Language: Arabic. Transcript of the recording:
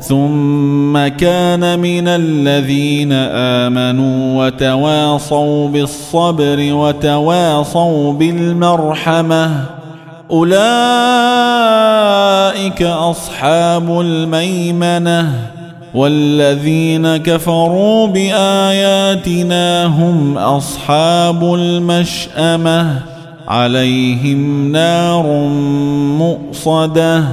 ثم كان من الذين آمنوا وتواصوا بالصبر وتواصوا بالمرحمة. أولئك أصحاب الميمنة والذين كفروا بآياتنا هم أصحاب المشأمة. عليهم نار مؤصدة.